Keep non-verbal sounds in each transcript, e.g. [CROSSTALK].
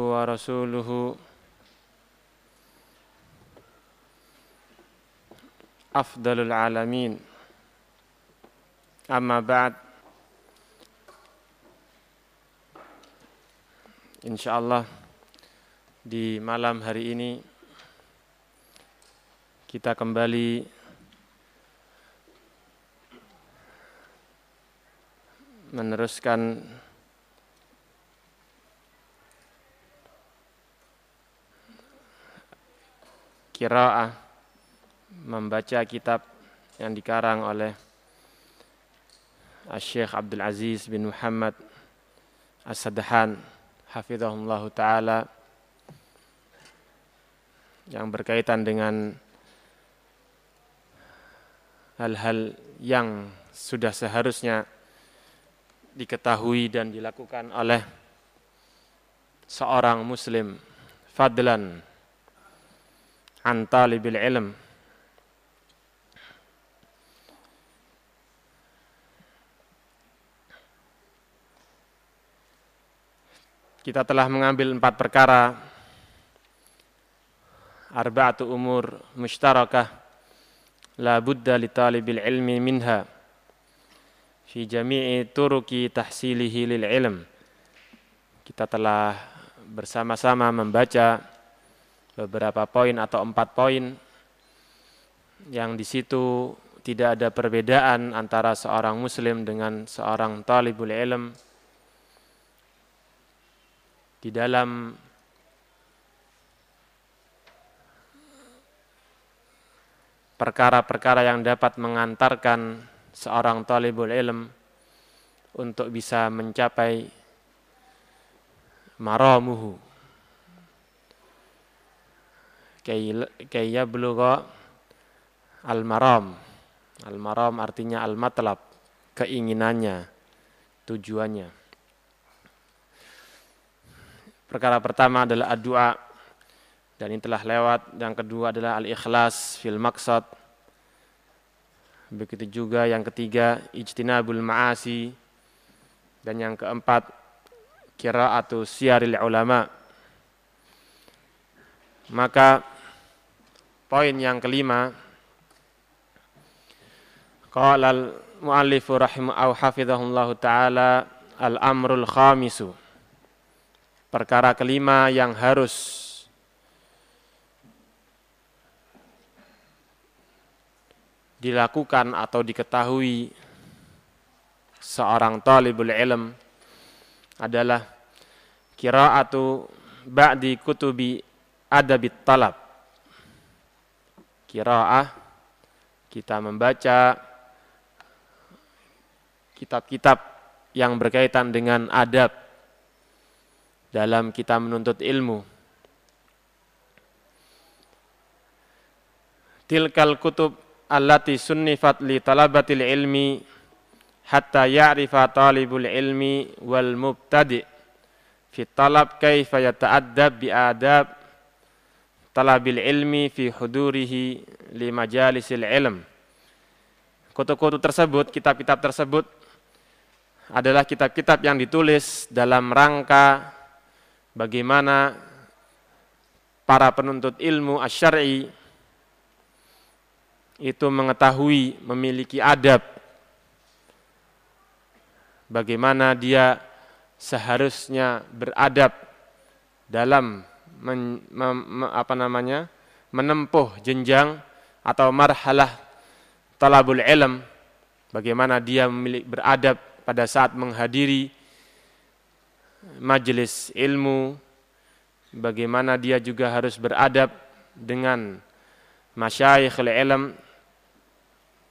ورسوله أفضل العالمين أما بعد Insya Allah di malam hari ini kita kembali meneruskan kiraah membaca kitab yang dikarang oleh Syekh Abdul Aziz bin Muhammad As-Sadahan hafizahullah taala yang berkaitan dengan hal-hal yang sudah seharusnya diketahui dan dilakukan oleh seorang muslim. Fadlan an talibil ilm. Kita telah mengambil empat perkara. Arba'atu umur mushtarakah. La budda li talibil ilmi minha. Fi jami'i turuki tahsilihi lil ilm. Kita telah bersama-sama membaca beberapa poin atau empat poin yang di situ tidak ada perbedaan antara seorang muslim dengan seorang talibul ilm. Di dalam perkara-perkara yang dapat mengantarkan seorang talibul ilm untuk bisa mencapai maramuhu kay yablugha al-maram. Al-maram artinya al-matlab, keinginannya, tujuannya. Perkara pertama adalah doa dan ini telah lewat. Yang kedua adalah al-ikhlas fil maksad. Begitu juga yang ketiga ijtinabul ma'asi dan yang keempat qiraatu siyaril ulama. Maka Poin yang kelima, qala al-muallif rahimahu hafizahullah taala al-amrul khamisu. Perkara kelima yang harus dilakukan atau diketahui seorang talibul ilm adalah kiraatu ba'di kutubi adabit talab kiraah, kita membaca kitab-kitab yang berkaitan dengan adab dalam kita menuntut ilmu. Tilkal kutub allati sunnifat li talabatil ilmi hatta ya'rifa talibul ilmi wal mubtadi' fi talab kaifa yata'addab bi adab talabil ilmi fi hudurihi li majalisil ilm. Kutu-kutu tersebut, kitab-kitab tersebut adalah kitab-kitab yang ditulis dalam rangka bagaimana para penuntut ilmu asyari itu mengetahui memiliki adab bagaimana dia seharusnya beradab dalam men, mem, apa namanya menempuh jenjang atau marhalah talabul ilm bagaimana dia memiliki beradab pada saat menghadiri majelis ilmu bagaimana dia juga harus beradab dengan masyayikhul ilm.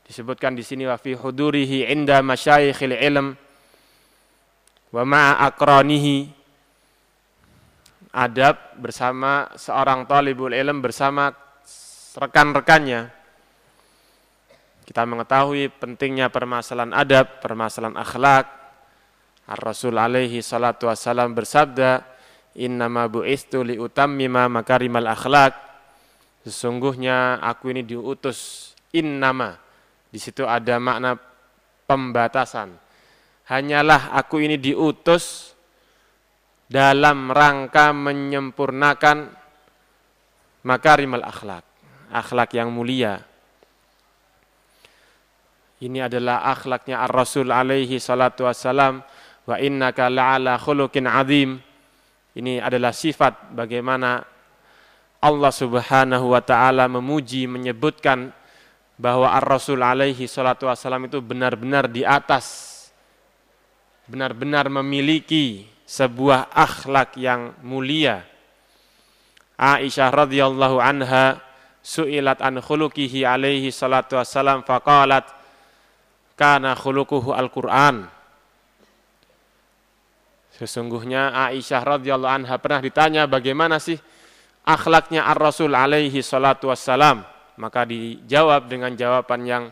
Disebutkan di sini wa fi hudurihi inda masyayikhil ilm wa ma'a aqranihi adab bersama seorang talibul ilm bersama rekan-rekannya. Kita mengetahui pentingnya permasalahan adab, permasalahan akhlak. Ar-Rasul alaihi salatu wassalam bersabda, Innama bu'istu li utammima makarimal akhlak. Sesungguhnya aku ini diutus innama. Di situ ada makna pembatasan. Hanyalah aku ini diutus dalam rangka menyempurnakan makarimal akhlak, akhlak yang mulia. Ini adalah akhlaknya Ar-Rasul alaihi salatu wassalam wa innaka la'ala khuluqin azim. Ini adalah sifat bagaimana Allah Subhanahu wa taala memuji menyebutkan bahwa Ar-Rasul alaihi salatu wassalam itu benar-benar di atas benar-benar memiliki sebuah akhlak yang mulia. Aisyah radhiyallahu anha su'ilat an khuluqihi alaihi salatu wassalam faqalat kana khuluquhu al-Qur'an. Sesungguhnya Aisyah radhiyallahu anha pernah ditanya bagaimana sih akhlaknya Ar-Rasul alaihi salatu wassalam. Maka dijawab dengan jawaban yang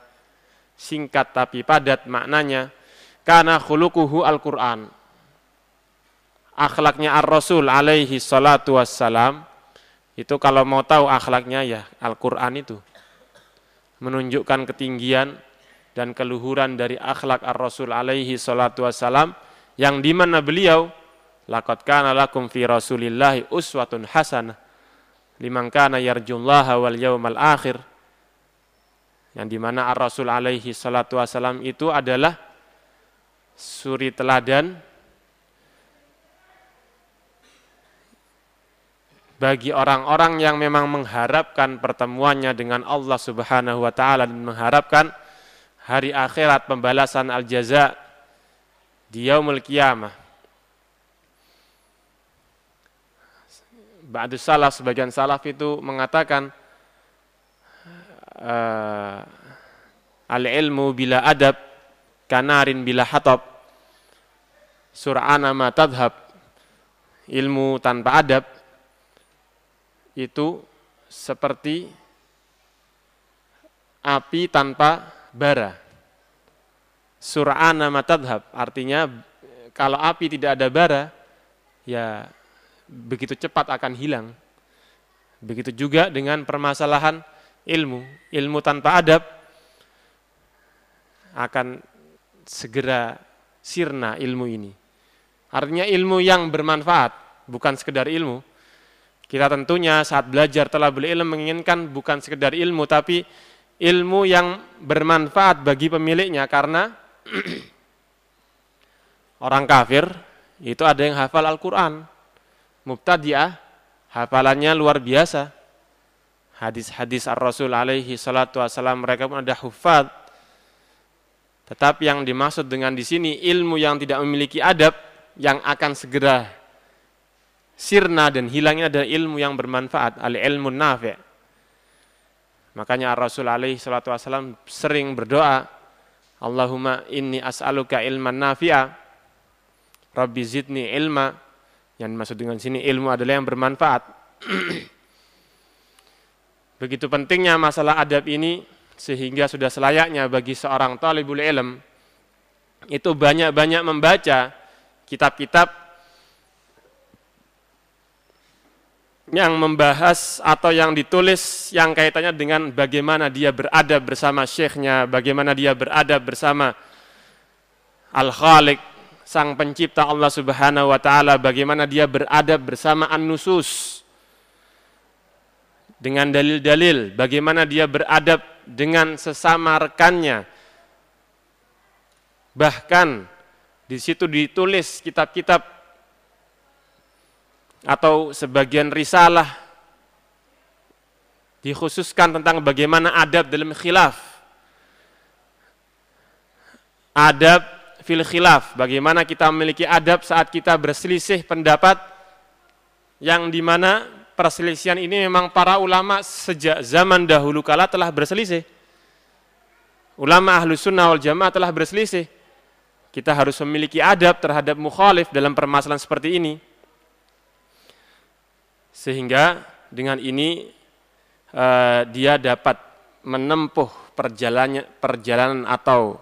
singkat tapi padat maknanya. Karena khuluquhu Al-Quran. Akhlaknya Ar-Rasul alaihi salatu wassalam. Itu kalau mau tahu akhlaknya ya Al-Quran itu. Menunjukkan ketinggian dan keluhuran dari akhlak Ar-Rasul alaihi salatu wassalam. Yang di mana beliau. Laqad kana lakum fi rasulillahi uswatun hasanah liman kana yarjullaha wal yaumal akhir yang di mana Ar-Rasul alaihi salatu wasalam itu adalah suri teladan bagi orang-orang yang memang mengharapkan pertemuannya dengan Allah Subhanahu wa taala dan mengharapkan hari akhirat pembalasan al-jaza di yaumul qiyamah. Ba'du salaf, sebagian salaf itu mengatakan uh, al-ilmu bila adab kanarin bila hatab sur'ana ma tadhab ilmu tanpa adab itu seperti api tanpa bara sur'ana ma tadhab artinya kalau api tidak ada bara ya begitu cepat akan hilang. Begitu juga dengan permasalahan ilmu. Ilmu tanpa adab akan segera sirna ilmu ini. Artinya ilmu yang bermanfaat, bukan sekedar ilmu. Kita tentunya saat belajar telah beli ilmu menginginkan bukan sekedar ilmu, tapi ilmu yang bermanfaat bagi pemiliknya karena [CLEARS THROAT] orang kafir itu ada yang hafal Al-Quran, mubtadi'ah hafalannya luar biasa. Hadis-hadis Ar-Rasul alaihi salatu wasalam mereka pun ada hufad. Tetapi yang dimaksud dengan di sini ilmu yang tidak memiliki adab yang akan segera sirna dan hilangnya adalah ilmu yang bermanfaat, al-ilmu nafi'. Makanya Ar-Rasul alaihi salatu wasalam sering berdoa, Allahumma inni as'aluka ilman nafi'a, Rabbi zidni ilma, yang dimaksud dengan sini ilmu adalah yang bermanfaat. [CLEARS THROAT] Begitu pentingnya masalah adab ini sehingga sudah selayaknya bagi seorang talibul ilm itu banyak-banyak membaca kitab-kitab yang membahas atau yang ditulis yang kaitannya dengan bagaimana dia beradab bersama syekhnya, bagaimana dia beradab bersama Al-Khaliq, sang pencipta Allah Subhanahu wa taala bagaimana dia beradab bersama an-nusus. Dengan dalil-dalil bagaimana dia beradab dengan sesama rekannya. Bahkan di situ ditulis kitab-kitab atau sebagian risalah dikhususkan tentang bagaimana adab dalam khilaf adab fil khilaf, bagaimana kita memiliki adab saat kita berselisih pendapat yang di mana perselisihan ini memang para ulama sejak zaman dahulu kala telah berselisih. Ulama ahlu sunnah wal jamaah telah berselisih. Kita harus memiliki adab terhadap mukhalif dalam permasalahan seperti ini. Sehingga dengan ini uh, dia dapat menempuh perjalanan perjalanan atau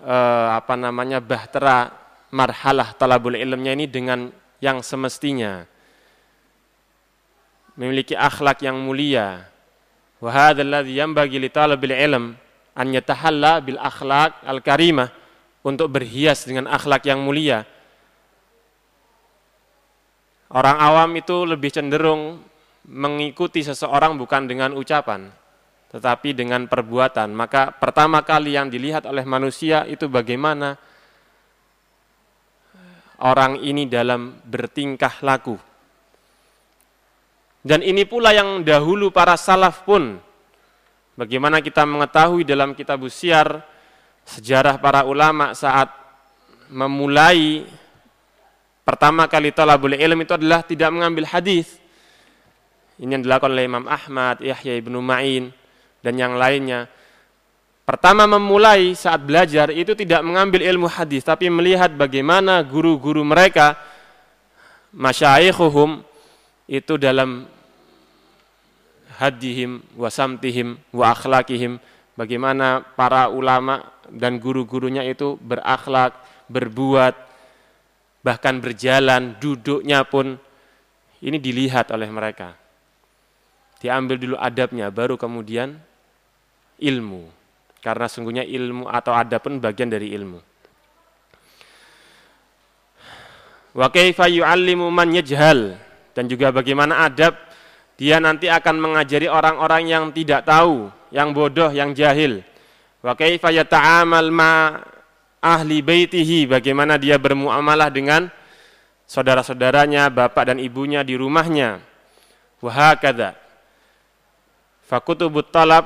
eh, apa namanya bahtera marhalah talabul ilmnya ini dengan yang semestinya. Memiliki akhlak yang mulia. Wa hadzal ladzi yanbaghi li talabil ilm an yatahalla bil akhlak al karimah untuk berhias dengan akhlak yang mulia Orang awam itu lebih cenderung mengikuti seseorang bukan dengan ucapan, tetapi dengan perbuatan. Maka pertama kali yang dilihat oleh manusia itu bagaimana orang ini dalam bertingkah laku. Dan ini pula yang dahulu para salaf pun, bagaimana kita mengetahui dalam kitab usiar, sejarah para ulama saat memulai pertama kali talabul ilm itu adalah tidak mengambil hadis. Ini yang dilakukan oleh Imam Ahmad, Yahya ibnu Ma'in, dan yang lainnya. Pertama memulai saat belajar itu tidak mengambil ilmu hadis, tapi melihat bagaimana guru-guru mereka, masyaikhuhum, itu dalam hadihim, wasamtihim, wa akhlakihim, bagaimana para ulama dan guru-gurunya itu berakhlak, berbuat, bahkan berjalan, duduknya pun ini dilihat oleh mereka. Diambil dulu adabnya, baru kemudian ilmu. Karena sungguhnya ilmu atau adab pun bagian dari ilmu. Wa kaifa yu'allimu man yajhal dan juga bagaimana adab dia nanti akan mengajari orang-orang yang tidak tahu, yang bodoh, yang jahil. Wa kaifa yata'amal ma ahli baitihi bagaimana dia bermuamalah dengan saudara-saudaranya, bapak dan ibunya di rumahnya. Wahakadha. Fakutubut talab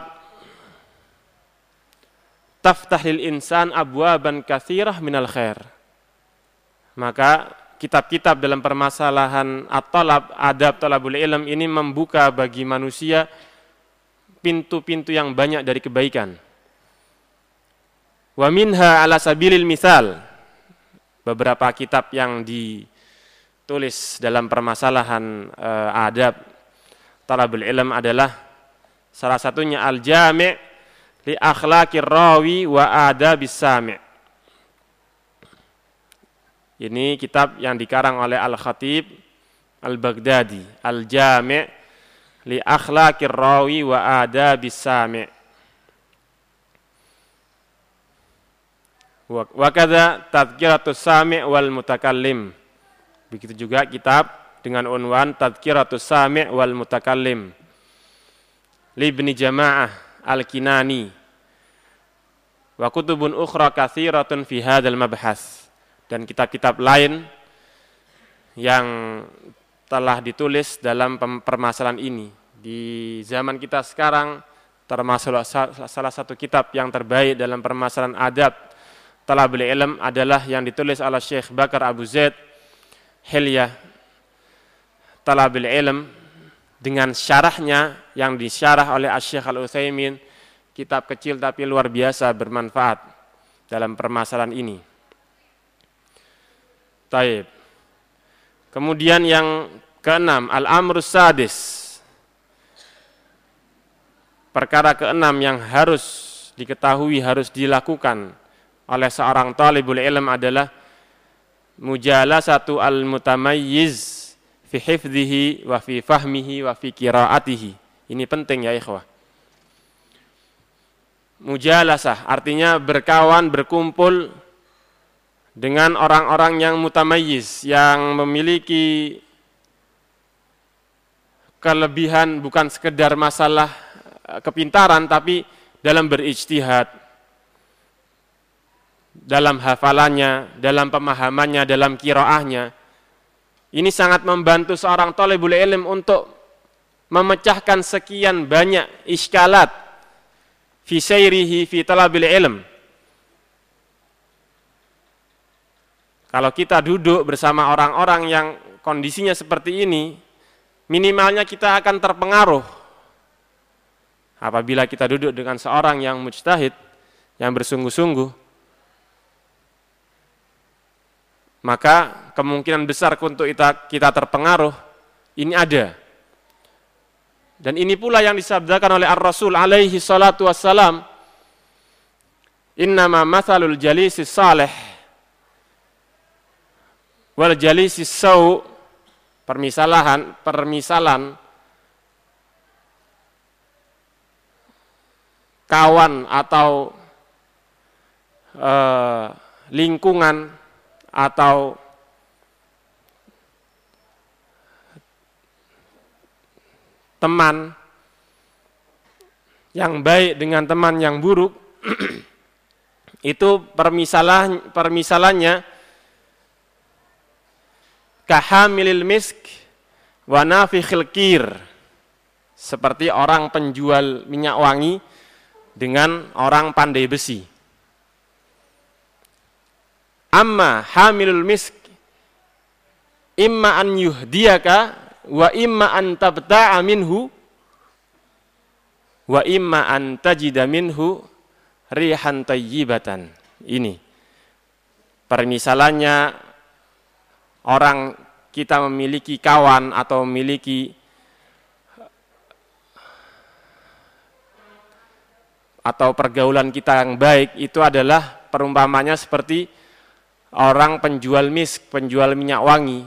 taftahil insan abwaban kathirah minal khair. Maka kitab-kitab dalam permasalahan at-talab, adab talabul ilm ini membuka bagi manusia pintu-pintu yang banyak dari kebaikan. Wa minha ala sabilil misal. Beberapa kitab yang ditulis dalam permasalahan uh, adab talabul ilm adalah salah satunya al-jami' li akhlaqir rawi wa adabis sami'. Ini kitab yang dikarang oleh Al-Khatib Al-Baghdadi, Al-Jami' li akhlaqir rawi wa adabis sami'. Wakada tadkiratus sami' wal mutakallim. Begitu juga kitab dengan unwan tadkiratus sami' wal mutakallim. Libni Jama'ah Al-Kinani. Wa kutubun ukhra kathiratun fi hadzal mabhas. Dan kitab-kitab lain yang telah ditulis dalam permasalahan ini. Di zaman kita sekarang termasuk salah satu kitab yang terbaik dalam permasalahan adab talabul ilm adalah yang ditulis oleh Syekh Bakar Abu Zaid Hilyah talabul ilm dengan syarahnya yang disyarah oleh Syekh Al-Utsaimin kitab kecil tapi luar biasa bermanfaat dalam permasalahan ini. Taib. Kemudian yang keenam, al-amrus sadis. Perkara keenam yang harus diketahui, harus dilakukan oleh seorang talibul ilm adalah mujalasatu al-mutamayyiz fi hifdhihi wa fi fahmihi wa fi qiraatihi. Ini penting ya ikhwah. Mujalasah artinya berkawan, berkumpul dengan orang-orang yang mutamayyiz, yang memiliki kelebihan bukan sekedar masalah kepintaran tapi dalam berijtihad, dalam hafalannya, dalam pemahamannya, dalam kiroahnya. Ini sangat membantu seorang tolebul ilm untuk memecahkan sekian banyak iskalat fi sayrihi fi talabil ilm. Kalau kita duduk bersama orang-orang yang kondisinya seperti ini, minimalnya kita akan terpengaruh. Apabila kita duduk dengan seorang yang mujtahid, yang bersungguh-sungguh, maka kemungkinan besar untuk kita, kita terpengaruh ini ada. Dan ini pula yang disabdakan oleh Ar-Rasul alaihi salatu wassalam. Innama mathalul jalisi salih wal jalisi sau permisalan permisalan kawan atau uh, lingkungan atau teman yang baik dengan teman yang buruk [CLEARS THROAT] itu permisalan permisalannya kahamilil misk wa nafikhil kir. Seperti orang penjual minyak wangi dengan orang pandai besi amma hamilul misk imma an yuhdiyaka wa imma an tabta'a minhu wa imma an tajida minhu rihan tayyibatan. Ini permisalannya orang kita memiliki kawan atau memiliki atau pergaulan kita yang baik itu adalah perumpamannya seperti orang penjual misk, penjual minyak wangi.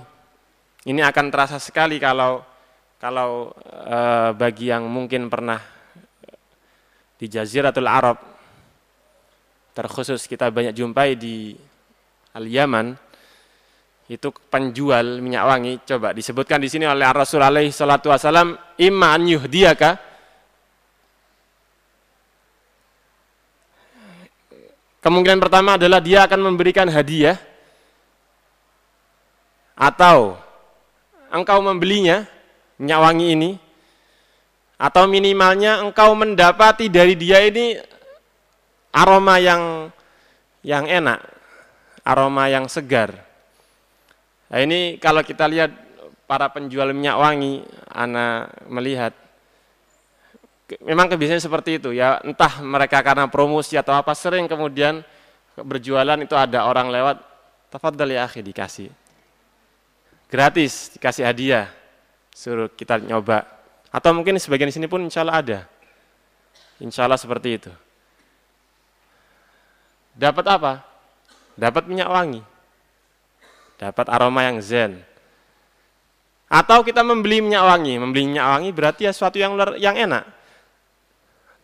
Ini akan terasa sekali kalau kalau e, bagi yang mungkin pernah di Jaziratul Arab terkhusus kita banyak jumpai di Al-Yaman itu penjual minyak wangi coba disebutkan di sini oleh Rasul alaihi salatu wasalam imma yuhdiyaka kemungkinan pertama adalah dia akan memberikan hadiah atau engkau membelinya minyak wangi ini atau minimalnya engkau mendapati dari dia ini aroma yang yang enak, aroma yang segar. Nah, ini kalau kita lihat para penjual minyak wangi, ana melihat memang kebiasaan seperti itu ya, entah mereka karena promosi atau apa sering kemudian berjualan itu ada orang lewat, tafadhal ya akhi dikasih. Gratis, dikasih hadiah. Suruh kita nyoba atau mungkin sebagian di sini pun insya Allah ada. Insya Allah seperti itu. Dapat apa? Dapat minyak wangi. Dapat aroma yang zen. Atau kita membeli minyak wangi. Membeli minyak wangi berarti ya sesuatu yang yang enak.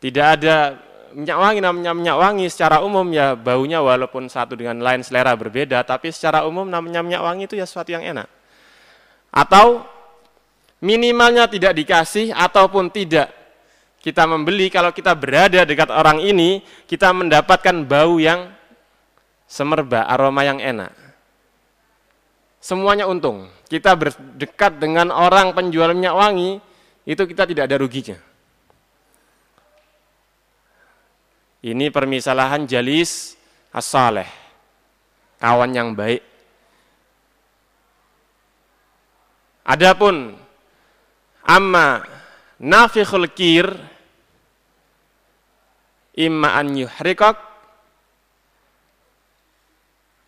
Tidak ada minyak wangi namanya minyak wangi secara umum ya baunya walaupun satu dengan lain selera berbeda. Tapi secara umum namanya minyak wangi itu ya sesuatu yang enak. Atau minimalnya tidak dikasih ataupun tidak kita membeli kalau kita berada dekat orang ini kita mendapatkan bau yang semerbak aroma yang enak semuanya untung kita berdekat dengan orang penjual minyak wangi itu kita tidak ada ruginya ini permisalahan jalis as-saleh kawan yang baik adapun Amma nafikhul kir imma an yuhrikak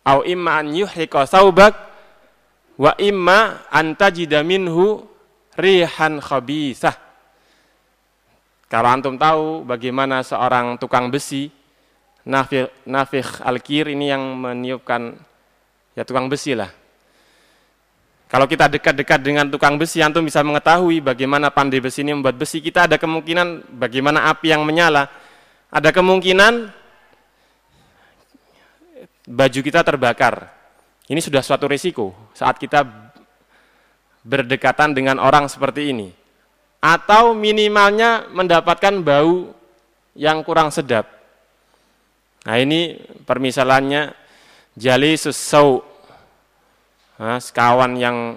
au imma an yuhrika saubak wa imma an tajida minhu rihan khabisah. Kalau antum tahu bagaimana seorang tukang besi nafih, nafih al-kir ini yang meniupkan ya tukang besi lah kalau kita dekat-dekat dengan tukang besi, antum bisa mengetahui bagaimana pandai besi ini membuat besi. Kita ada kemungkinan bagaimana api yang menyala. Ada kemungkinan baju kita terbakar. Ini sudah suatu risiko saat kita berdekatan dengan orang seperti ini. Atau minimalnya mendapatkan bau yang kurang sedap. Nah ini permisalannya jali susau kawan yang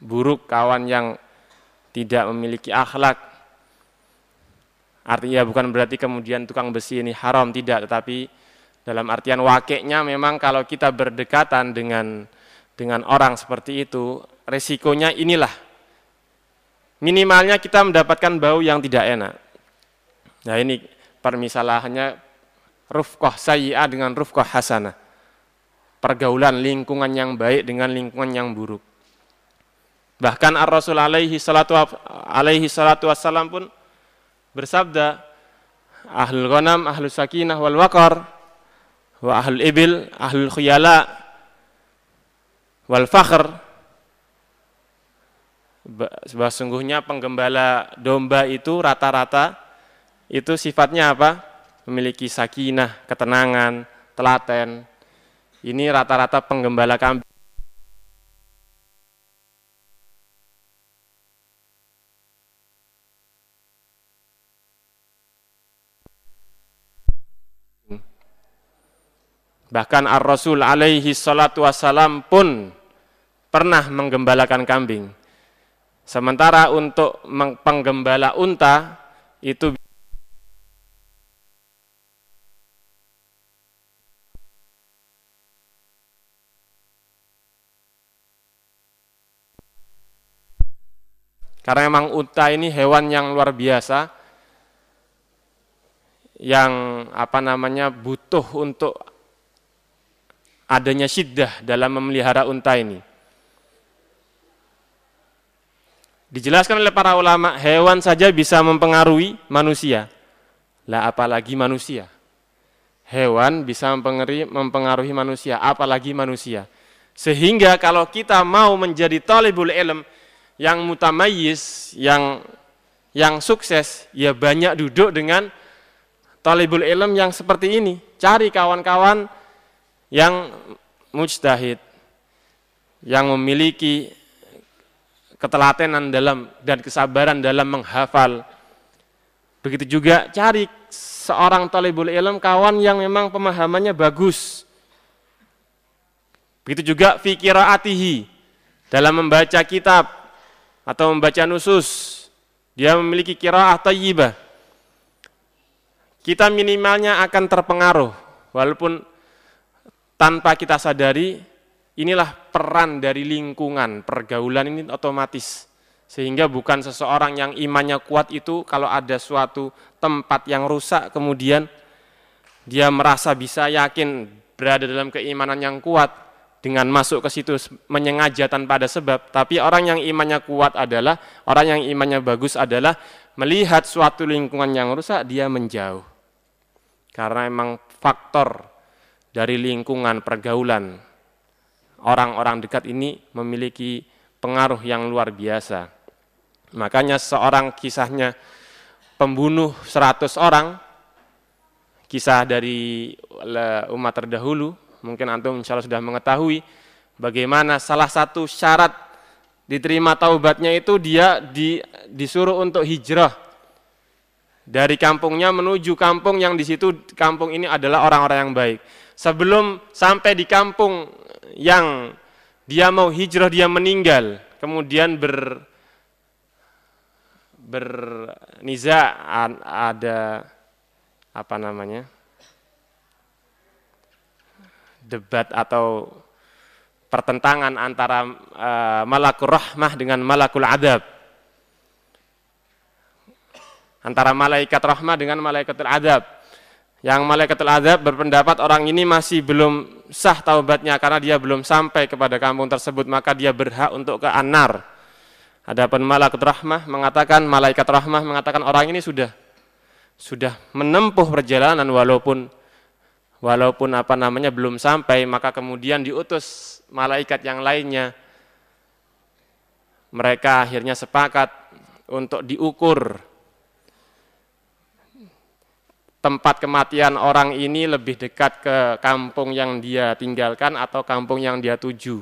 buruk, kawan yang tidak memiliki akhlak. Artinya bukan berarti kemudian tukang besi ini haram, tidak. Tetapi dalam artian wakeknya memang kalau kita berdekatan dengan dengan orang seperti itu, resikonya inilah. Minimalnya kita mendapatkan bau yang tidak enak. Nah ini permisalahannya rufqah sayyi'ah dengan rufqah hasanah pergaulan lingkungan yang baik dengan lingkungan yang buruk. Bahkan Ar-Rasul alaihi salatu alaihi salatu wassalam pun bersabda ahlul ghanam, ahlul sakinah wal waqar wa ahlul ibil, ahlul khuyala wal fakhr bahwa sungguhnya penggembala domba itu rata-rata itu sifatnya apa? Memiliki sakinah, ketenangan, telaten. Ini rata-rata penggembala kambing. Bahkan Ar-Rasul alaihi salatu wassalam pun pernah menggembalakan kambing Sementara untuk penggembala unta itu Karena memang unta ini hewan yang luar biasa yang apa namanya butuh untuk adanya syiddah dalam memelihara unta ini. Dijelaskan oleh para ulama, hewan saja bisa mempengaruhi manusia. Lah apalagi manusia. Hewan bisa mempengaruhi, manusia, apalagi manusia. Sehingga kalau kita mau menjadi talibul ilm, yang mutamayis, yang yang sukses, ya banyak duduk dengan talibul ilm yang seperti ini. Cari kawan-kawan yang mujtahid, yang memiliki ketelatenan dalam dan kesabaran dalam menghafal. Begitu juga cari seorang talibul ilm kawan yang memang pemahamannya bagus. Begitu juga fikiraatihi dalam membaca kitab atau membaca nusus, dia memiliki kiraah tayyibah. Kita minimalnya akan terpengaruh, walaupun tanpa kita sadari, inilah peran dari lingkungan, pergaulan ini otomatis. Sehingga bukan seseorang yang imannya kuat itu kalau ada suatu tempat yang rusak kemudian dia merasa bisa yakin berada dalam keimanan yang kuat, dengan masuk ke situ menyengaja tanpa ada sebab, tapi orang yang imannya kuat adalah orang yang imannya bagus adalah melihat suatu lingkungan yang rusak dia menjauh. Karena memang faktor dari lingkungan pergaulan orang-orang dekat ini memiliki pengaruh yang luar biasa. Makanya seorang kisahnya pembunuh 100 orang kisah dari umat terdahulu mungkin antum insya Allah sudah mengetahui bagaimana salah satu syarat diterima taubatnya itu dia di, disuruh untuk hijrah dari kampungnya menuju kampung yang di situ kampung ini adalah orang-orang yang baik. Sebelum sampai di kampung yang dia mau hijrah dia meninggal, kemudian ber berniza ada apa namanya? debat atau pertentangan antara uh, malakul rahmah dengan malakul adab. Antara malaikat rahmah dengan malaikatul adab. Yang malaikatul adab berpendapat orang ini masih belum sah taubatnya karena dia belum sampai kepada kampung tersebut maka dia berhak untuk ke anar. Adapun malaikat rahmah mengatakan malaikat rahmah mengatakan orang ini sudah sudah menempuh perjalanan walaupun walaupun apa namanya belum sampai maka kemudian diutus malaikat yang lainnya mereka akhirnya sepakat untuk diukur tempat kematian orang ini lebih dekat ke kampung yang dia tinggalkan atau kampung yang dia tuju.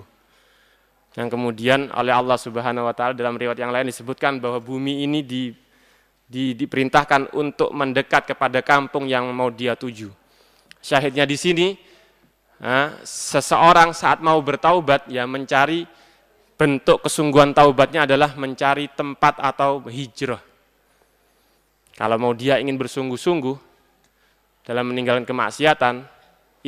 Yang kemudian oleh Allah Subhanahu wa taala dalam riwayat yang lain disebutkan bahwa bumi ini di, di, diperintahkan untuk mendekat kepada kampung yang mau dia tuju. Syahidnya di sini, seseorang saat mau bertaubat ya mencari bentuk kesungguhan taubatnya adalah mencari tempat atau hijrah. Kalau mau dia ingin bersungguh-sungguh dalam meninggalkan kemaksiatan,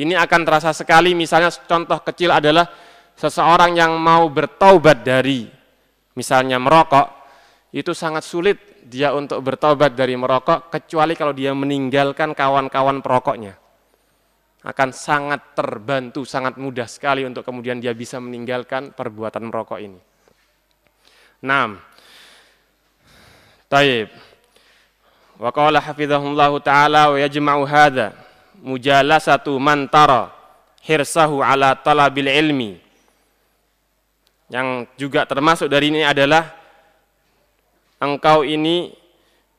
ini akan terasa sekali misalnya contoh kecil adalah seseorang yang mau bertaubat dari misalnya merokok, itu sangat sulit dia untuk bertaubat dari merokok kecuali kalau dia meninggalkan kawan-kawan perokoknya akan sangat terbantu, sangat mudah sekali untuk kemudian dia bisa meninggalkan perbuatan merokok ini. 6. Taib. Wa qala hafizahullahu taala wa yajma'u hadza mujalasatu man tara hirsahu ala talabil ilmi. Yang juga termasuk dari ini adalah engkau ini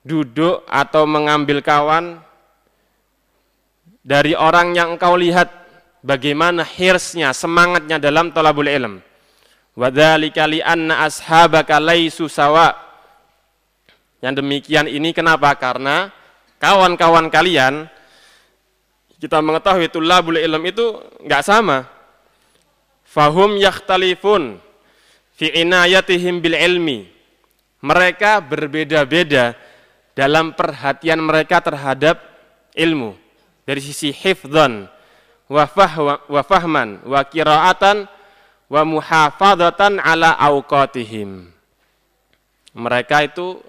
duduk atau mengambil kawan dari orang yang engkau lihat bagaimana hirsnya, semangatnya dalam talabul ilm. Wadzalika li'anna ashabaka laisu sawa. Yang demikian ini kenapa? Karena kawan-kawan kalian kita mengetahui tulabul ilm itu nggak sama. Fahum yakhtalifun fi inayatihim bil ilmi. Mereka berbeda-beda dalam perhatian mereka terhadap ilmu. Dari sisi hifdzan, wa, fahman, wa kiraatan, wa muhafadatan ala awqatihim. Mereka itu,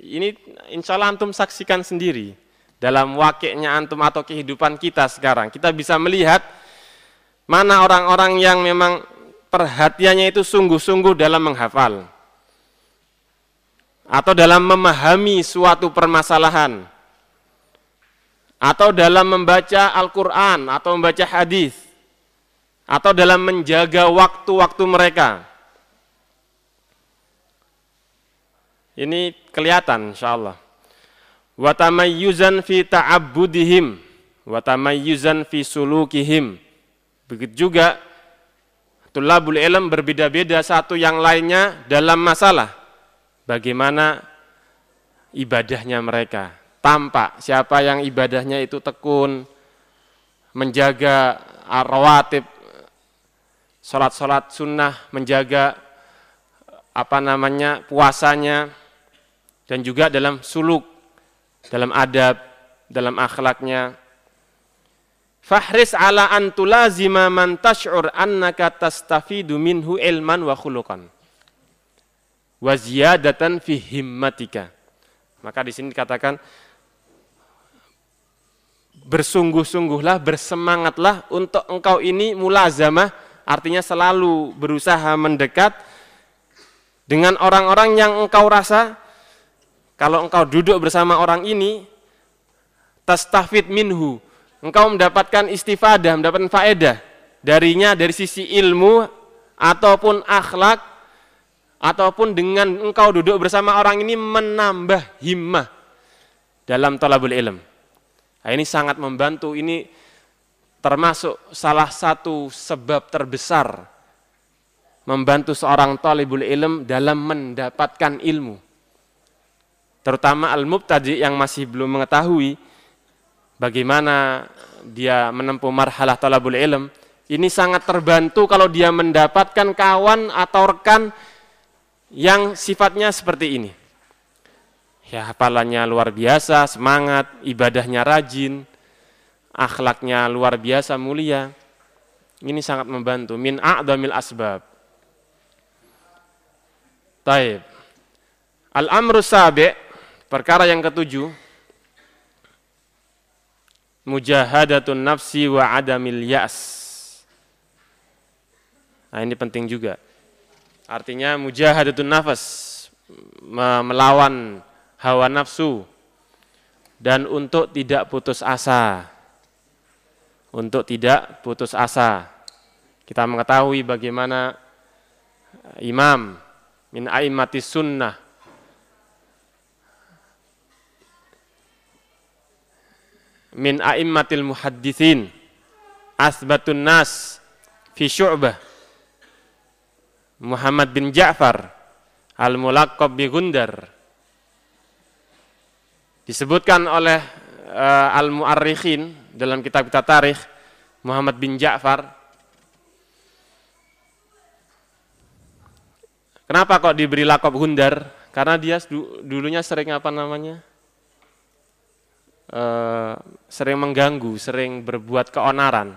ini insya Allah antum saksikan sendiri dalam wakilnya antum atau kehidupan kita sekarang. Kita bisa melihat mana orang-orang yang memang perhatiannya itu sungguh-sungguh dalam menghafal atau dalam memahami suatu permasalahan atau dalam membaca Al-Quran atau membaca hadis atau dalam menjaga waktu-waktu mereka. Ini kelihatan insya Allah wa tamayyuzan fi ta'abbudihim wa tamayyuzan fi sulukihim. Begitu juga tulabul ilm berbeda-beda satu yang lainnya dalam masalah bagaimana ibadahnya mereka. Tampak siapa yang ibadahnya itu tekun menjaga rawatib salat-salat sunnah menjaga apa namanya puasanya dan juga dalam suluk dalam adab, dalam akhlaknya. Fahris ala an tulazima man tash'ur annaka tastafidu minhu ilman wa khuluqan. Wa ziyadatan fi himmatika. Maka di sini dikatakan bersungguh-sungguhlah, bersemangatlah untuk engkau ini mulazamah, artinya selalu berusaha mendekat dengan orang-orang yang engkau rasa kalau engkau duduk bersama orang ini, tastafid minhu, engkau mendapatkan istifadah, mendapatkan faedah darinya dari sisi ilmu ataupun akhlak ataupun dengan engkau duduk bersama orang ini menambah himmah dalam talabul ilm. Nah, ini sangat membantu, ini termasuk salah satu sebab terbesar membantu seorang talibul ilm dalam mendapatkan ilmu terutama al-mubtadi yang masih belum mengetahui bagaimana dia menempuh marhalah talabul ilm, ini sangat terbantu kalau dia mendapatkan kawan atau rekan yang sifatnya seperti ini. Ya, hafalannya luar biasa, semangat, ibadahnya rajin, akhlaknya luar biasa mulia. Ini sangat membantu min a'damil asbab. Taib. Al-amru sabi' Perkara yang ketujuh, mujahadatun nafsi wa adamil yas. Nah, ini penting juga. Artinya mujahadatun nafas, melawan hawa nafsu dan untuk tidak putus asa. Untuk tidak putus asa. Kita mengetahui bagaimana imam min aimatis sunnah min a'immatil muhaddithin asbatun nas fi syu'bah Muhammad bin Ja'far al-mulaqab bi Gundar disebutkan oleh uh, al-mu'arrikhin dalam kitab-kitab tarikh Muhammad bin Ja'far Kenapa kok diberi lakop Gundar? Karena dia dulunya sering apa namanya? Eh, sering mengganggu, sering berbuat keonaran.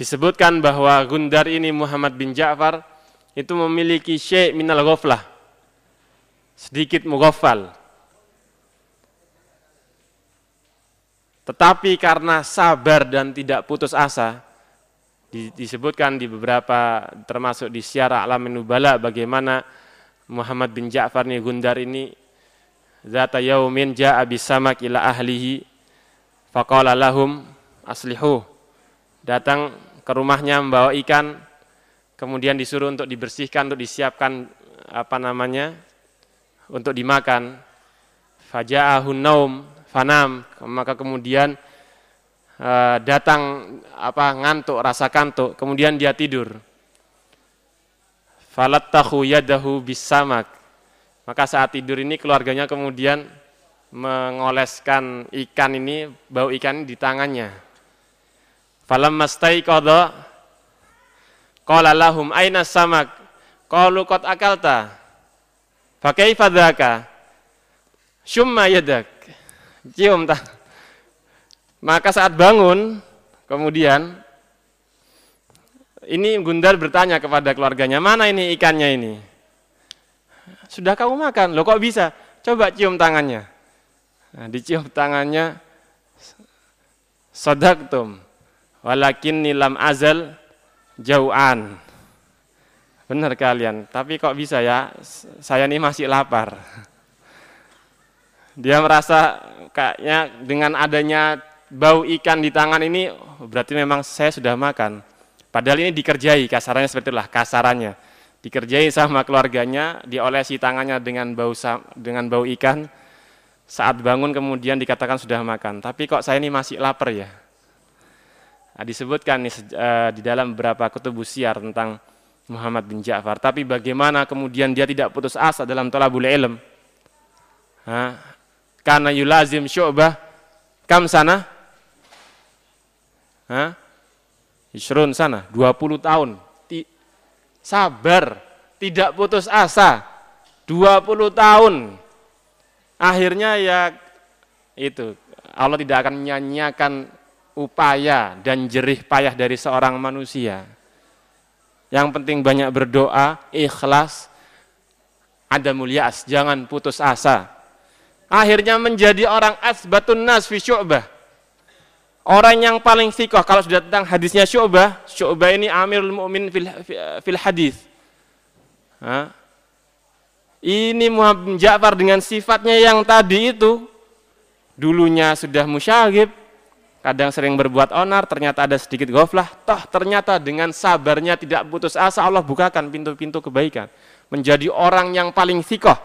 Disebutkan bahwa Gundar ini Muhammad bin Ja'far itu memiliki syekh minal ghaflah. Sedikit mughaffal. Tetapi karena sabar dan tidak putus asa, disebutkan di beberapa termasuk di Syarah Alamin Nubala bagaimana Muhammad bin Ja'far ini Gundar ini Zata yaumin ja'a bisamak ila ahlihi faqala lahum aslihu. Datang ke rumahnya membawa ikan kemudian disuruh untuk dibersihkan untuk disiapkan apa namanya untuk dimakan. Faja'ahun naum fanam maka kemudian uh, datang apa ngantuk rasa kantuk kemudian dia tidur. Falattahu yadahu bisamak maka saat tidur ini keluarganya kemudian mengoleskan ikan ini, bau ikan di tangannya. Falam mastaiqadha qala lahum aina samak? Qalu qad akalta. Fa kaifa dzaka? Syumma yadak. Cium tak. Maka saat bangun, kemudian ini Gundar bertanya kepada keluarganya, mana ini ikannya ini? Sudah kamu makan? Loh kok bisa? Coba cium tangannya. Nah, dicium tangannya, sodaktum, walakin nilam azal jauhan. Benar kalian, tapi kok bisa ya, saya ini masih lapar. Dia merasa kayaknya dengan adanya bau ikan di tangan ini, berarti memang saya sudah makan. Padahal ini dikerjai, kasarannya seperti itulah, kasarannya. Dikerjai sama keluarganya, diolesi tangannya dengan bau dengan bau ikan. Saat bangun kemudian dikatakan sudah makan. Tapi kok saya ini masih lapar ya? Nah, disebutkan nih, uh, di dalam beberapa kutub siar tentang Muhammad bin Ja'far. Tapi bagaimana kemudian dia tidak putus asa dalam talabul ilm? Karena yulazim syu'bah kam sana? Hah? Isrun sana, 20 tahun. Sabar, tidak putus asa. 20 tahun. Akhirnya ya itu Allah tidak akan menyanyiakan upaya dan jerih payah dari seorang manusia. Yang penting banyak berdoa, ikhlas, ada mulias, jangan putus asa. Akhirnya menjadi orang asbatun nas fi syu'bah Orang yang paling sikoh kalau sudah tentang hadisnya Syu'bah, Syu'bah ini Amirul Mu'min fil, fil hadis. Ini Muhammad bin Ja'far dengan sifatnya yang tadi itu dulunya sudah musyagib, kadang sering berbuat onar, ternyata ada sedikit goflah, toh ternyata dengan sabarnya tidak putus asa Allah bukakan pintu-pintu kebaikan. Menjadi orang yang paling sikoh.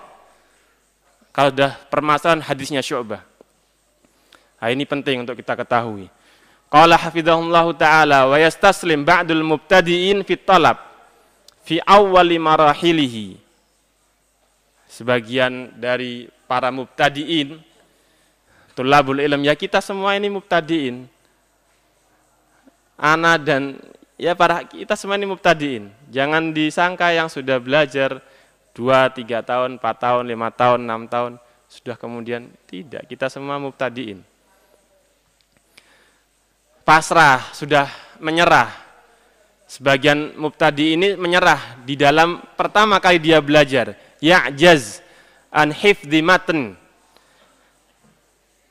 Kalau sudah permasalahan hadisnya Syu'bah. Nah, ini penting untuk kita ketahui. Qala hafizahullah taala wa yastaslim ba'dul mubtadi'in fi talab fi awwali marahilihi. Sebagian dari para mubtadi'in tulabul ilm ya kita semua ini mubtadi'in. Ana dan ya para kita semua ini mubtadi'in. Jangan disangka yang sudah belajar 2, 3 tahun, 4 tahun, 5 tahun, 6 tahun sudah kemudian tidak. Kita semua mubtadi'in pasrah, sudah menyerah. Sebagian mubtadi ini menyerah di dalam pertama kali dia belajar. Ya'jaz an hifdhi matn.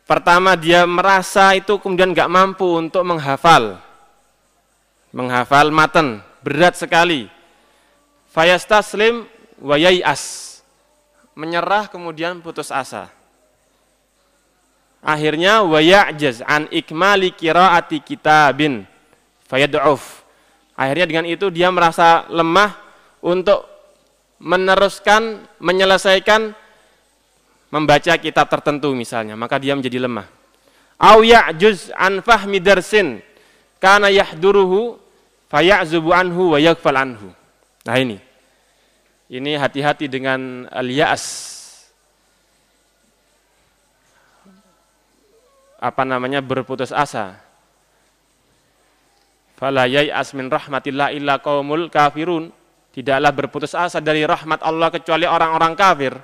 Pertama dia merasa itu kemudian nggak mampu untuk menghafal. Menghafal matan, berat sekali. Fayastaslim wa yai'as. Menyerah kemudian putus asa akhirnya wa ya'jaz an ikmali qiraati kitabin fayad'uf. Akhirnya dengan itu dia merasa lemah untuk meneruskan menyelesaikan membaca kitab tertentu misalnya, maka dia menjadi lemah. Au ya'juz an fahmi darsin kana yahduruhu faya'zubu anhu wa yaghfal anhu. Nah ini. Ini hati-hati dengan al-ya'as apa namanya berputus asa. Fala yai'as min rahmatillah illa qaumul kafirun. Tidaklah berputus asa dari rahmat Allah kecuali orang-orang kafir.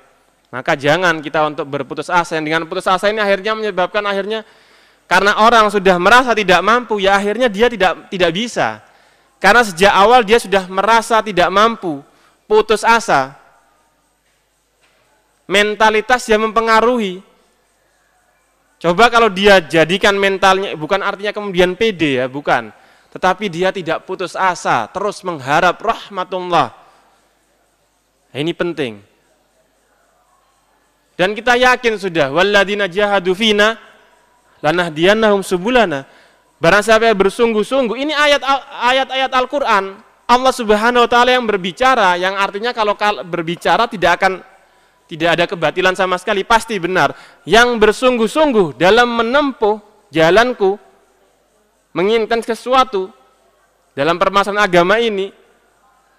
Maka jangan kita untuk berputus asa. Yang dengan putus asa ini akhirnya menyebabkan akhirnya karena orang sudah merasa tidak mampu, ya akhirnya dia tidak tidak bisa. Karena sejak awal dia sudah merasa tidak mampu, putus asa. Mentalitas yang mempengaruhi Coba kalau dia jadikan mentalnya, bukan artinya kemudian pede ya, bukan. Tetapi dia tidak putus asa, terus mengharap rahmatullah. Nah, ini penting. Dan kita yakin sudah, walladina jahadu fina lanahdiyannahum subulana. Barang siapa yang bersungguh-sungguh, ini ayat ayat-ayat Al-Qur'an. Allah Subhanahu wa taala yang berbicara, yang artinya kalau berbicara tidak akan tidak ada kebatilan sama sekali, pasti benar. Yang bersungguh-sungguh dalam menempuh jalanku, menginginkan sesuatu dalam permasalahan agama ini,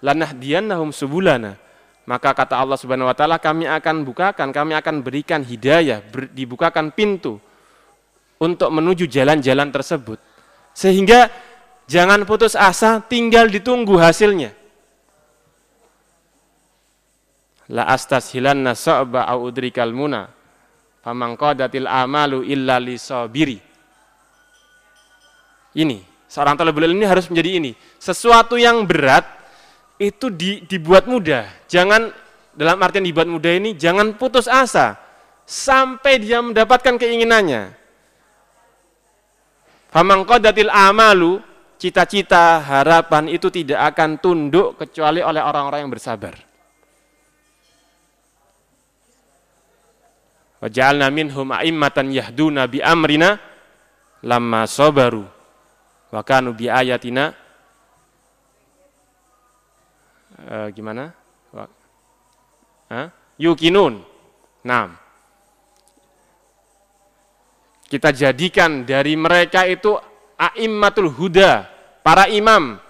lanah nahum subulana. Maka kata Allah Subhanahu wa taala, kami akan bukakan, kami akan berikan hidayah, ber, dibukakan pintu untuk menuju jalan-jalan tersebut. Sehingga jangan putus asa, tinggal ditunggu hasilnya. La astashilanna sa'ba au udrikal muna. Faman qadatil amalu illa lisabiri. Ini, seorang talibul ilmi harus menjadi ini. Sesuatu yang berat itu di, dibuat mudah. Jangan dalam artian dibuat mudah ini jangan putus asa sampai dia mendapatkan keinginannya. Famang qadatil amalu, cita-cita, harapan itu tidak akan tunduk kecuali oleh orang-orang yang bersabar. Waja'alna minhum a'immatan yahduna bi amrina lamma sabaru wa kanu bi ayatina uh, gimana? Hah? Yukinun. Nah, kita jadikan dari mereka itu a'immatul huda, para imam.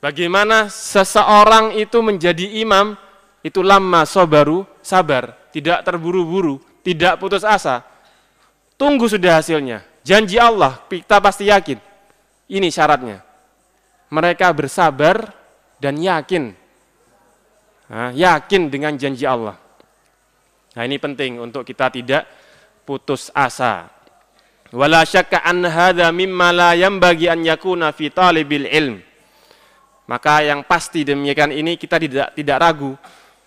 Bagaimana seseorang itu menjadi imam, itu lama sobaru, sabar, tidak terburu-buru, tidak putus asa. Tunggu sudah hasilnya. Janji Allah, kita pasti yakin. Ini syaratnya. Mereka bersabar dan yakin. Nah, yakin dengan janji Allah. Nah ini penting untuk kita tidak putus asa. Wala syakka an hadha mimma la yanbaghi an yakuna fi talibil ilm. Maka yang pasti demikian ini kita tidak tidak ragu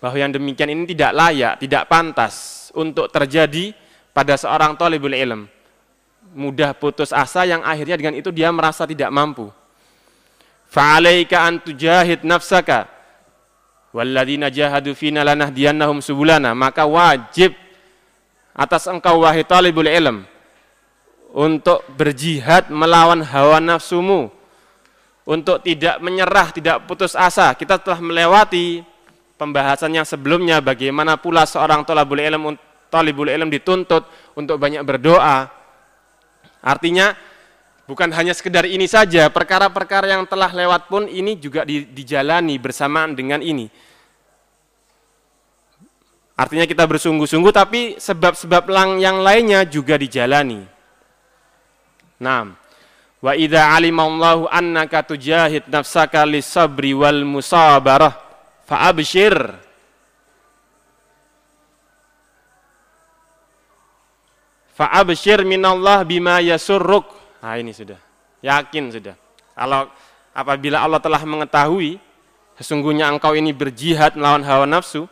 bahwa yang demikian ini tidak layak, tidak pantas untuk terjadi pada seorang talibul ilm. Mudah putus asa yang akhirnya dengan itu dia merasa tidak mampu. Fa'alaika an tujahid nafsaka walladzina jahadu fina lanahdiyannahum subulana maka wajib atas engkau wahai talibul ilm untuk berjihad melawan hawa nafsumu untuk tidak menyerah, tidak putus asa. Kita telah melewati pembahasan yang sebelumnya bagaimana pula seorang talibul ilm talibul ilm dituntut untuk banyak berdoa. Artinya Bukan hanya sekedar ini saja, perkara-perkara yang telah lewat pun ini juga di, dijalani bersamaan dengan ini. Artinya kita bersungguh-sungguh tapi sebab-sebab yang lainnya juga dijalani. Nah, wa idza alimallahu annaka tujahid nafsaka lisabri wal musabarah fa'abshir. Fa'abshir minallah bima yasurruk. Nah ini sudah, yakin sudah. Kalau apabila Allah telah mengetahui sesungguhnya engkau ini berjihad melawan hawa nafsu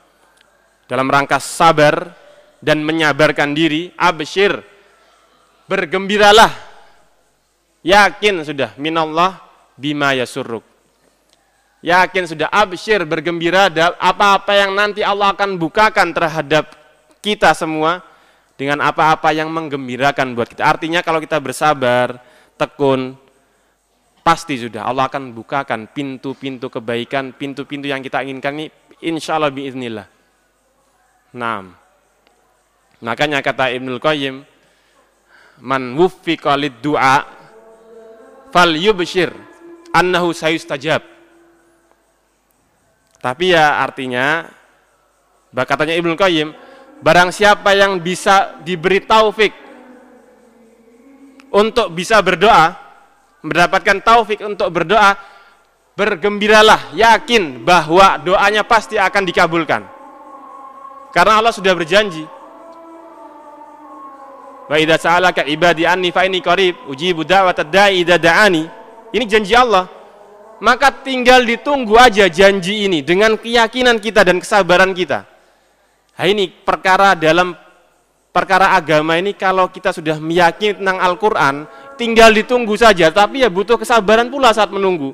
dalam rangka sabar dan menyabarkan diri, absyir, bergembiralah, yakin sudah. Minallah bima yasurruk. Yakin sudah absyir bergembira apa-apa yang nanti Allah akan bukakan terhadap kita semua dengan apa-apa yang menggembirakan buat kita. Artinya kalau kita bersabar, tekun, pasti sudah Allah akan bukakan pintu-pintu kebaikan, pintu-pintu yang kita inginkan ini insya Allah biiznillah. Nah, makanya kata Ibnul Qayyim, man wuffiqa du'a fal yubshir annahu sayustajab. Tapi ya artinya, katanya Ibnul Qayyim, Barang siapa yang bisa diberi taufik untuk bisa berdoa, mendapatkan taufik untuk berdoa, bergembiralah, yakin bahwa doanya pasti akan dikabulkan. Karena Allah sudah berjanji. Wa idza sa'alaka ibadi anni fa inni qarib ujibu da'watad da'i idza da'ani. Ini janji Allah. Maka tinggal ditunggu aja janji ini dengan keyakinan kita dan kesabaran kita. Nah, ini perkara dalam perkara agama ini kalau kita sudah meyakini tentang Al-Quran, tinggal ditunggu saja, tapi ya butuh kesabaran pula saat menunggu.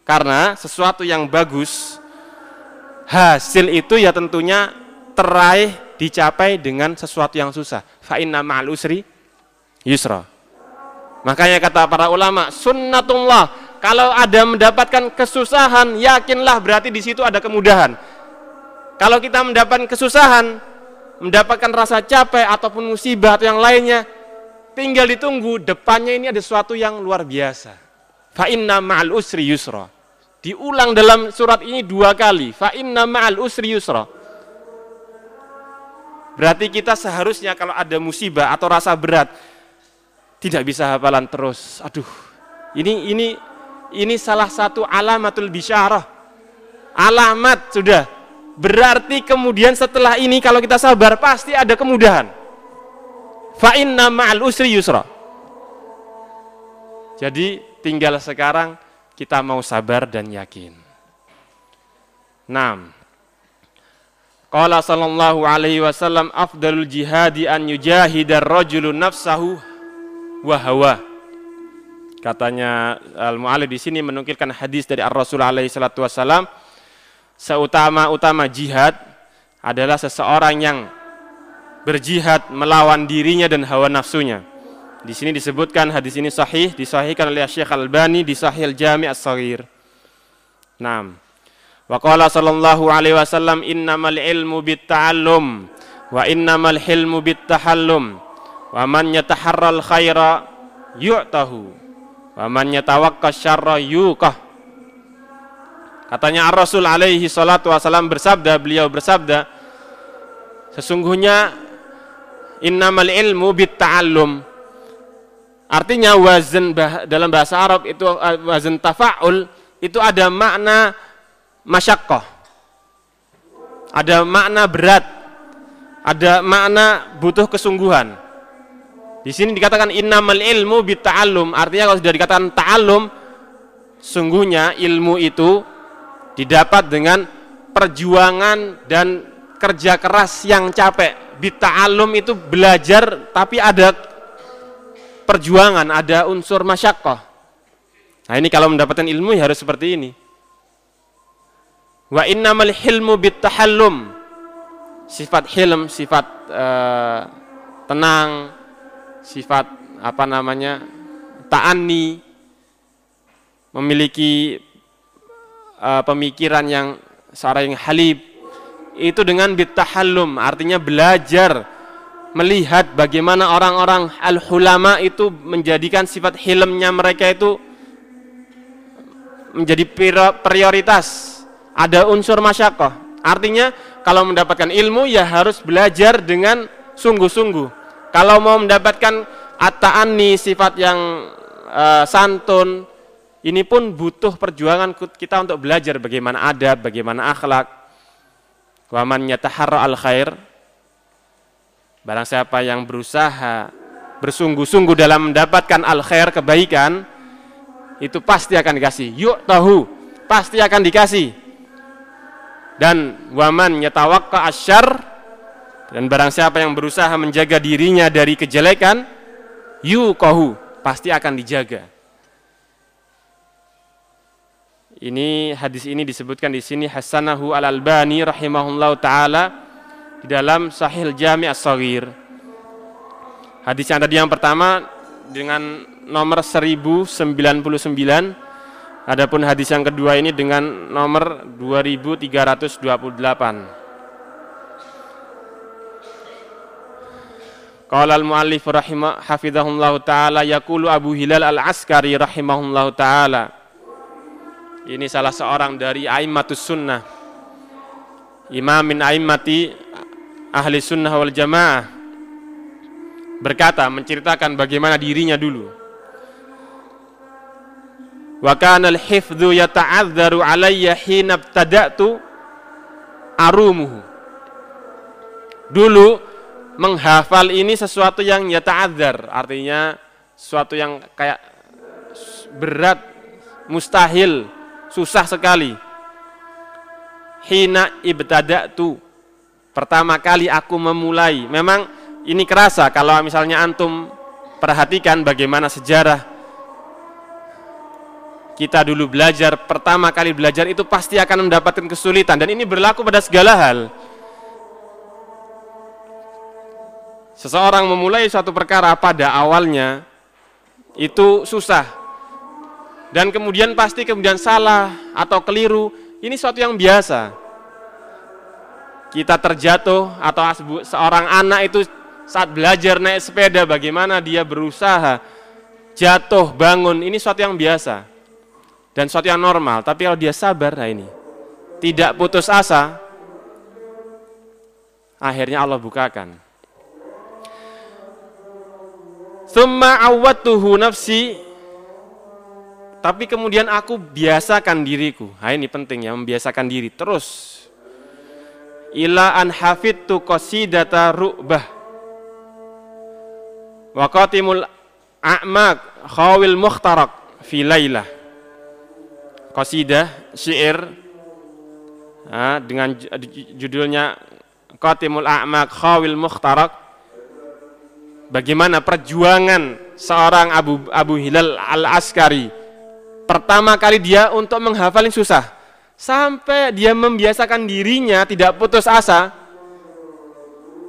Karena sesuatu yang bagus, hasil itu ya tentunya teraih dicapai dengan sesuatu yang susah. Fa'inna ma'al usri yusra. Makanya kata para ulama, sunnatullah, kalau ada mendapatkan kesusahan, yakinlah berarti di situ ada kemudahan kalau kita mendapatkan kesusahan, mendapatkan rasa capek ataupun musibah atau yang lainnya, tinggal ditunggu depannya ini ada sesuatu yang luar biasa. Fa inna ma'al usri yusra. Diulang dalam surat ini dua kali. Fa inna ma'al usri yusra. Berarti kita seharusnya kalau ada musibah atau rasa berat tidak bisa hafalan terus. Aduh, ini ini ini salah satu alamatul bisyarah. Alamat sudah. Berarti kemudian setelah ini kalau kita sabar pasti ada kemudahan. Fa inna ma'al usri yusra. Jadi tinggal sekarang kita mau sabar dan yakin. 6. Qala sallallahu alaihi wasallam afdalul jihadi an yujahidar rajulu nafsahu wa hawa. Katanya Al-Mu'alif di sini menukilkan hadis dari Ar-Rasul alaihi salatu wasallam seutama-utama jihad adalah seseorang yang berjihad melawan dirinya dan hawa nafsunya. Di sini disebutkan hadis ini sahih, disahihkan oleh Syekh Al-Albani di Sahih Al-Jami' As-Saghir. Naam. Wa qala sallallahu alaihi wasallam innamal ilmu bitta'allum wa innamal hilmu bittahallum wa man yataharral khaira yu'tahu wa man yatawakka syarra yuqah. Katanya Ar-Rasul alaihi salatu wasallam bersabda, beliau bersabda, sesungguhnya innamal ilmu bitta'allum Artinya wazan dalam bahasa Arab itu uh, wazan tafa'ul itu ada makna masyakkah. Ada makna berat. Ada makna butuh kesungguhan. Di sini dikatakan innamal ilmu bita'allum. Artinya kalau sudah dikatakan ta'allum sungguhnya ilmu itu didapat dengan perjuangan dan kerja keras yang capek. Bita'allum itu belajar tapi ada perjuangan, ada unsur masyakoh. Nah ini kalau mendapatkan ilmu ya harus seperti ini. Wa innamal hilmu bittahallum. Sifat hilm, sifat uh, tenang, sifat apa namanya ta'ani, memiliki uh, pemikiran yang yang halib, itu dengan bittahallum, artinya belajar melihat bagaimana orang-orang al-hulama itu menjadikan sifat hilmnya mereka itu menjadi prioritas. Ada unsur masyakoh. Artinya kalau mendapatkan ilmu ya harus belajar dengan sungguh-sungguh. Kalau mau mendapatkan ata'ani sifat yang uh, santun, ini pun butuh perjuangan kita untuk belajar bagaimana adab, bagaimana akhlak. Waman yataharra al khair, Barang siapa yang berusaha bersungguh-sungguh dalam mendapatkan al khair kebaikan, itu pasti akan dikasih. Yuk tahu, pasti akan dikasih. Dan waman nyatawakka asyar dan barang siapa yang berusaha menjaga dirinya dari kejelekan, yuqahu, pasti akan dijaga. Ini hadis ini disebutkan di sini Hasanahu Al-Albani rahimahullahu taala di dalam Sahih Jami' As-Saghir. Hadis yang tadi yang pertama dengan nomor 1099 Adapun hadis yang kedua ini dengan nomor 2328. Qala al-muallif rahimah hafizahullahu taala yaqulu Abu Hilal al-Askari rahimahullahu taala. Ini salah seorang dari aimatus sunnah. Imam min aimati ahli sunnah wal jamaah berkata menceritakan bagaimana dirinya dulu wa kana al-hifdhu yata'adzaru alayya hina ibtada'tu arumuhu dulu menghafal ini sesuatu yang yata'adzar artinya sesuatu yang kayak berat mustahil susah sekali hina ibtada'tu pertama kali aku memulai. Memang ini kerasa kalau misalnya antum perhatikan bagaimana sejarah kita dulu belajar, pertama kali belajar itu pasti akan mendapatkan kesulitan dan ini berlaku pada segala hal. Seseorang memulai suatu perkara pada awalnya itu susah dan kemudian pasti kemudian salah atau keliru, ini suatu yang biasa kita terjatuh atau seorang anak itu saat belajar naik sepeda bagaimana dia berusaha jatuh bangun ini suatu yang biasa dan sesuatu yang normal. Tapi kalau dia sabar, nah ini tidak putus asa, akhirnya Allah bukakan. Thumma awwatuhu nafsi tapi kemudian aku biasakan diriku. Nah, ini penting ya, membiasakan diri terus. Ila an hafidtu qasidata ru'bah. Wa qatimul a'maq khawil mukhtarak fi lailah. Qasidah syair nah, dengan judulnya Qatimul A'maq Khawil Mukhtarak bagaimana perjuangan seorang Abu Abu Hilal Al-Askari? Pertama kali dia untuk menghafal yang susah. Sampai dia membiasakan dirinya tidak putus asa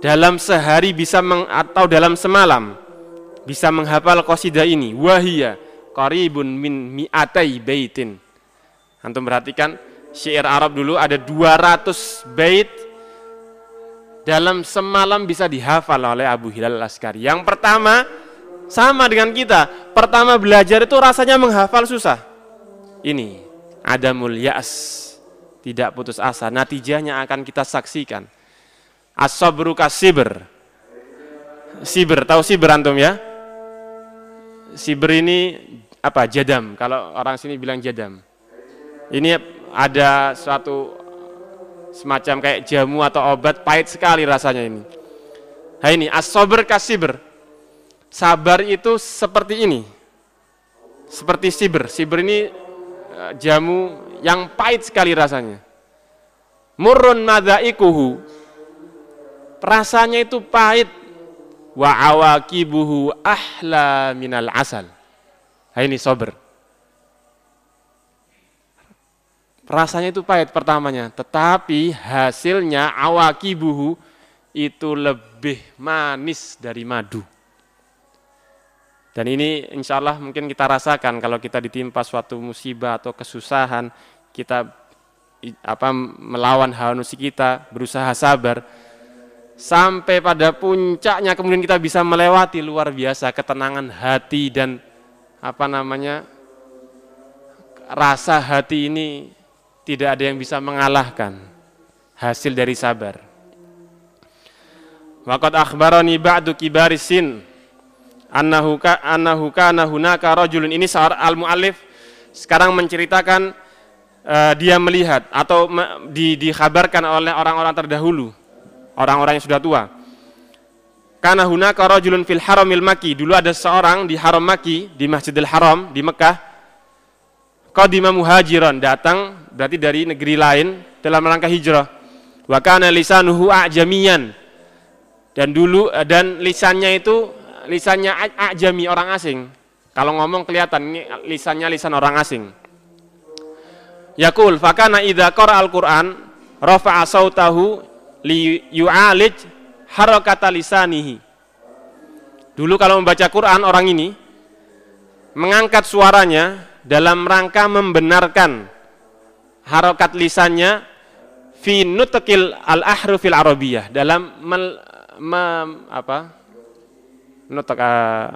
dalam sehari bisa meng, atau dalam semalam bisa menghafal qasidah ini. Wahia qaribun min mi'atai baitin. Antum perhatikan syair Arab dulu ada 200 bait dalam semalam bisa dihafal oleh Abu Hilal Laskari. Yang pertama sama dengan kita. Pertama belajar itu rasanya menghafal susah. Ini ada mulyas. Tidak putus asa. Natijahnya akan kita saksikan. As-sabru kasibr. Siber, tahu siber antum ya? Siber ini apa? Jadam. Kalau orang sini bilang jadam. Ini ada suatu semacam kayak jamu atau obat pahit sekali rasanya ini. Nah ini as-sabr kasibr. Sabar itu seperti ini. Seperti siber. Siber ini eh, jamu yang pahit sekali rasanya. Murrun madzaikuhu. Rasanya itu pahit. Wa awakibuhu ahla minal asal. Nah ini sober. Rasanya itu pahit pertamanya, tetapi hasilnya awaki buhu itu lebih manis dari madu. Dan ini insya Allah mungkin kita rasakan kalau kita ditimpa suatu musibah atau kesusahan, kita apa melawan hawa nafsu kita, berusaha sabar, sampai pada puncaknya kemudian kita bisa melewati luar biasa ketenangan hati dan apa namanya rasa hati ini tidak ada yang bisa mengalahkan hasil dari sabar. Waqad akhbarani ba'du kibarisin annahu ka annahu kana hunaka rajulun ini seorang al-muallif sekarang menceritakan uh, dia melihat atau me, di, dikhabarkan oleh orang-orang terdahulu, orang-orang yang sudah tua. Karena hunaka rajulun fil haramil maki. Dulu ada seorang di haram maki, di Masjidil Haram, di Mekah. Qadima muhajiran, datang berarti dari negeri lain dalam rangka hijrah. Wa kana lisanuhu a'jamiyan. Dan dulu eh, dan lisannya itu lisannya a'jami orang asing. Kalau ngomong kelihatan ini lisannya lisan orang asing. Yakul fakana idza qara al-Qur'an rafa'a sautahu li yu'alij harakata lisanihi. Dulu kalau membaca Quran orang ini mengangkat suaranya dalam rangka membenarkan harokat lisannya fi nutekil al ahrufil arabiyah dalam mel, me, apa? Nutek uh,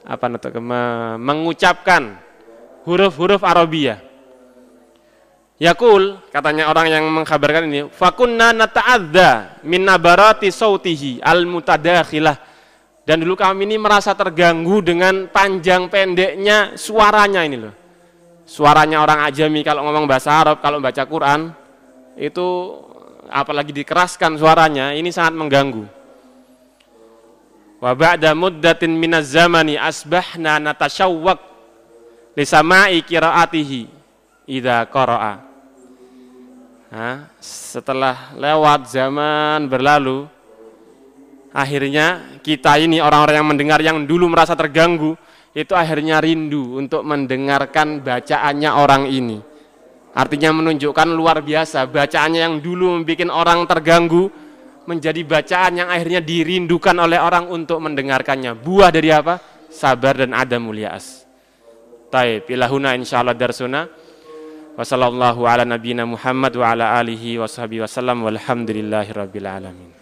apa nutek me, mengucapkan huruf-huruf Arabiyah. Yakul katanya orang yang mengkabarkan ini fakunna nata'adza min nabarati sautihi al mutadakhilah dan dulu kami ini merasa terganggu dengan panjang pendeknya suaranya ini loh suaranya orang ajami kalau ngomong bahasa Arab, kalau baca Quran, itu apalagi dikeraskan suaranya, ini sangat mengganggu. Wa ba'da muddatin minaz zamani asbahna natashawwaq li sama'i qiraatihi idza qara'a. Nah, setelah lewat zaman berlalu, akhirnya kita ini orang-orang yang mendengar yang dulu merasa terganggu, itu akhirnya rindu untuk mendengarkan bacaannya orang ini. Artinya menunjukkan luar biasa bacaannya yang dulu membuat orang terganggu menjadi bacaan yang akhirnya dirindukan oleh orang untuk mendengarkannya. Buah dari apa? Sabar dan ada muliaas. Taib, ilahuna insyaallah darsuna. Wassallallahu ala nabiyina Muhammad wa ala alihi wa sahbihi wasallam walhamdulillahi rabbil alamin.